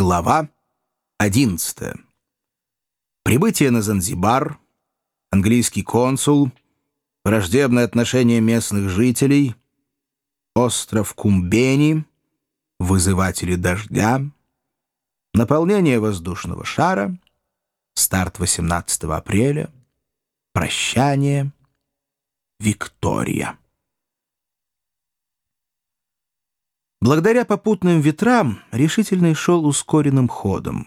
Глава 11. Прибытие на Занзибар, английский консул, враждебное отношение местных жителей, остров Кумбени, вызыватели дождя, наполнение воздушного шара, старт 18 апреля, прощание, Виктория. Благодаря попутным ветрам решительный шел ускоренным ходом.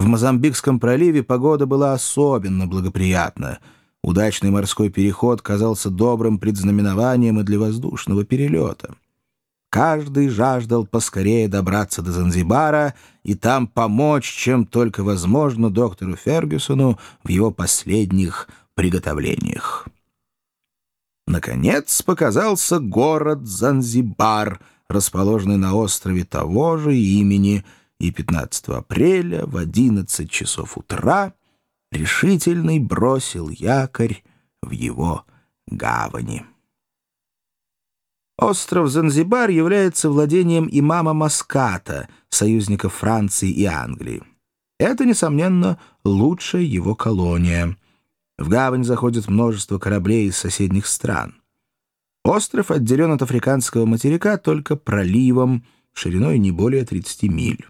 В Мозамбикском проливе погода была особенно благоприятна. Удачный морской переход казался добрым предзнаменованием и для воздушного перелета. Каждый жаждал поскорее добраться до Занзибара и там помочь, чем только возможно, доктору Фергюсону в его последних приготовлениях. Наконец показался город Занзибар — расположенный на острове того же имени, и 15 апреля в 11 часов утра решительный бросил якорь в его гавани. Остров Занзибар является владением имама Маската, союзника Франции и Англии. Это, несомненно, лучшая его колония. В гавань заходит множество кораблей из соседних стран. Остров отделен от африканского материка только проливом, шириной не более 30 миль.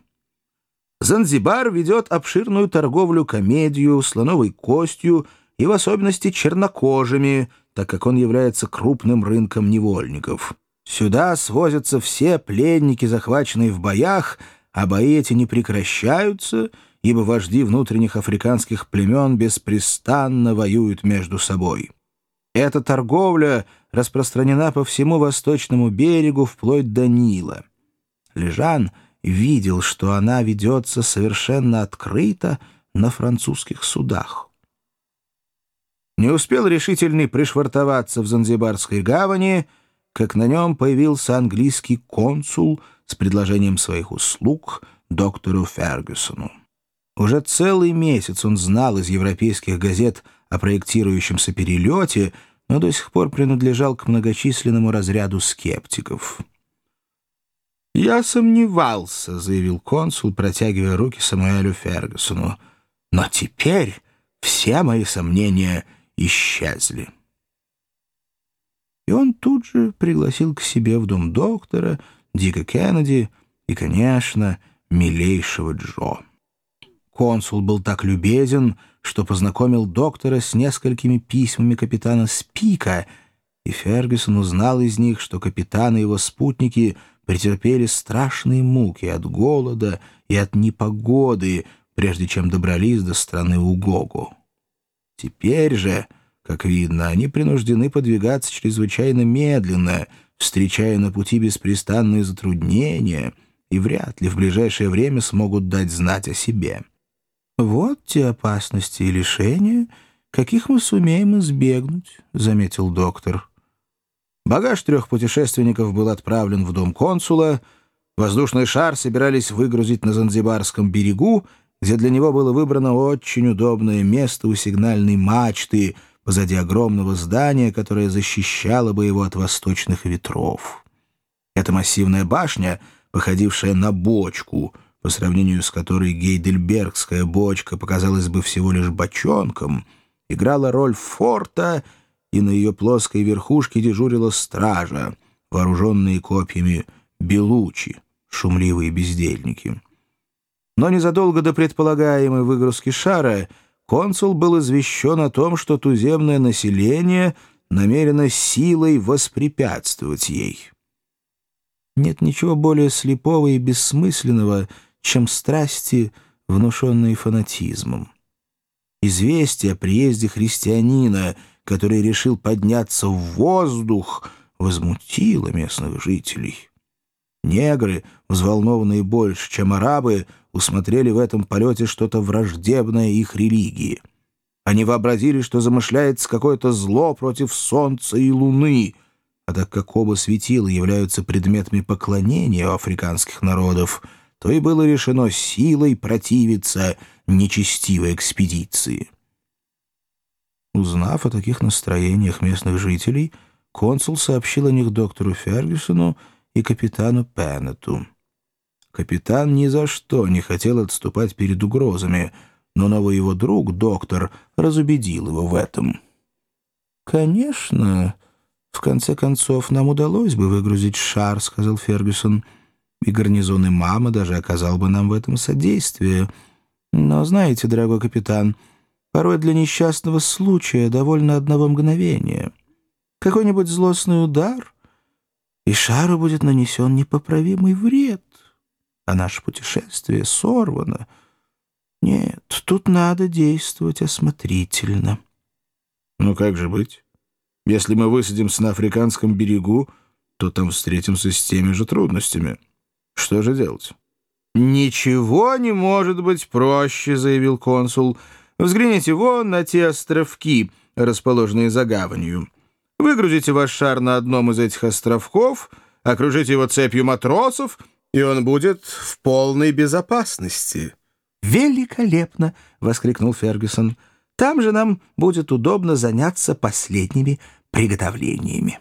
Занзибар ведет обширную торговлю комедию, слоновой костью и в особенности чернокожими, так как он является крупным рынком невольников. Сюда свозятся все пленники, захваченные в боях, а бои эти не прекращаются, ибо вожди внутренних африканских племен беспрестанно воюют между собой. Эта торговля распространена по всему восточному берегу вплоть до Нила. Лежан видел, что она ведется совершенно открыто на французских судах. Не успел решительный пришвартоваться в Занзибарской гавани, как на нем появился английский консул с предложением своих услуг доктору Фергюсону. Уже целый месяц он знал из европейских газет о проектирующемся перелете — но до сих пор принадлежал к многочисленному разряду скептиков. «Я сомневался», — заявил консул, протягивая руки Самуэлю Фергюсону. «Но теперь все мои сомнения исчезли». И он тут же пригласил к себе в дом доктора, Дика Кеннеди и, конечно, милейшего Джо. Консул был так любезен, что познакомил доктора с несколькими письмами капитана Спика, и Фергюсон узнал из них, что капитан и его спутники претерпели страшные муки от голода и от непогоды, прежде чем добрались до страны Угогу. Теперь же, как видно, они принуждены подвигаться чрезвычайно медленно, встречая на пути беспрестанные затруднения, и вряд ли в ближайшее время смогут дать знать о себе. «Вот те опасности и лишения, каких мы сумеем избегнуть», — заметил доктор. Багаж трех путешественников был отправлен в дом консула. Воздушный шар собирались выгрузить на Занзибарском берегу, где для него было выбрано очень удобное место у сигнальной мачты позади огромного здания, которое защищало бы его от восточных ветров. Эта массивная башня, походившая на бочку — по сравнению с которой гейдельбергская бочка показалась бы всего лишь бочонком, играла роль форта, и на ее плоской верхушке дежурила стража, вооруженные копьями белучи, шумливые бездельники. Но незадолго до предполагаемой выгрузки шара консул был извещен о том, что туземное население намерено силой воспрепятствовать ей. Нет ничего более слепого и бессмысленного, чем страсти, внушенные фанатизмом. Известие о приезде христианина, который решил подняться в воздух, возмутило местных жителей. Негры, взволнованные больше, чем арабы, усмотрели в этом полете что-то враждебное их религии. Они вообразили, что замышляется какое-то зло против солнца и луны, а так как оба светила являются предметами поклонения у африканских народов — то и было решено силой противиться нечестивой экспедиции. Узнав о таких настроениях местных жителей, консул сообщил о них доктору Фергюсону и капитану Пеннету. Капитан ни за что не хотел отступать перед угрозами, но новый его друг, доктор, разубедил его в этом. «Конечно, в конце концов, нам удалось бы выгрузить шар», — сказал Фергюсон. «И гарнизон и мама даже оказал бы нам в этом содействие. Но знаете, дорогой капитан, порой для несчастного случая довольно одного мгновения. Какой-нибудь злостный удар, и шару будет нанесен непоправимый вред» а наше путешествие сорвано. Нет, тут надо действовать осмотрительно. Ну как же быть? Если мы высадимся на африканском берегу, то там встретимся с теми же трудностями. Что же делать? «Ничего не может быть проще», — заявил консул. «Взгляните вон на те островки, расположенные за гаванью. Выгрузите ваш шар на одном из этих островков, окружите его цепью матросов — и он будет в полной безопасности». «Великолепно!» — воскликнул Фергюсон. «Там же нам будет удобно заняться последними приготовлениями».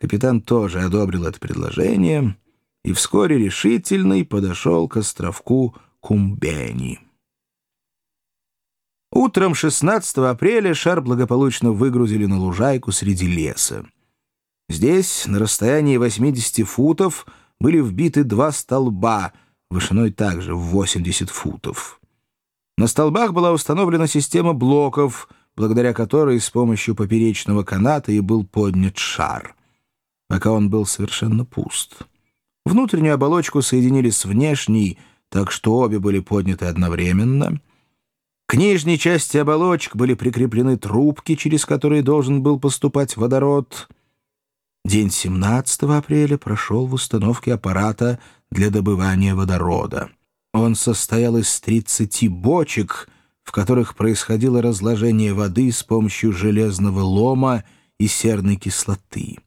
Капитан тоже одобрил это предложение и вскоре решительный подошел к островку Кумбени. Утром 16 апреля шар благополучно выгрузили на лужайку среди леса. Здесь, на расстоянии 80 футов, были вбиты два столба, вышиной также в 80 футов. На столбах была установлена система блоков, благодаря которой с помощью поперечного каната и был поднят шар. Пока он был совершенно пуст. Внутреннюю оболочку соединили с внешней, так что обе были подняты одновременно. К нижней части оболочек были прикреплены трубки, через которые должен был поступать водород — День 17 апреля прошел в установке аппарата для добывания водорода. Он состоял из 30 бочек, в которых происходило разложение воды с помощью железного лома и серной кислоты.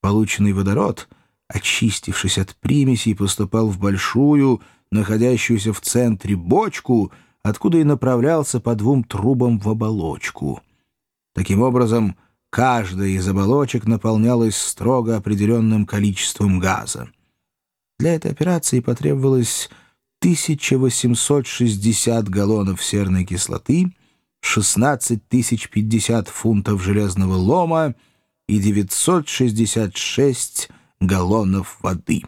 Полученный водород, очистившись от примесей, поступал в большую, находящуюся в центре бочку, откуда и направлялся по двум трубам в оболочку. Таким образом, Каждая из оболочек наполнялась строго определенным количеством газа. Для этой операции потребовалось 1860 галлонов серной кислоты, 16 050 фунтов железного лома и 966 галлонов воды.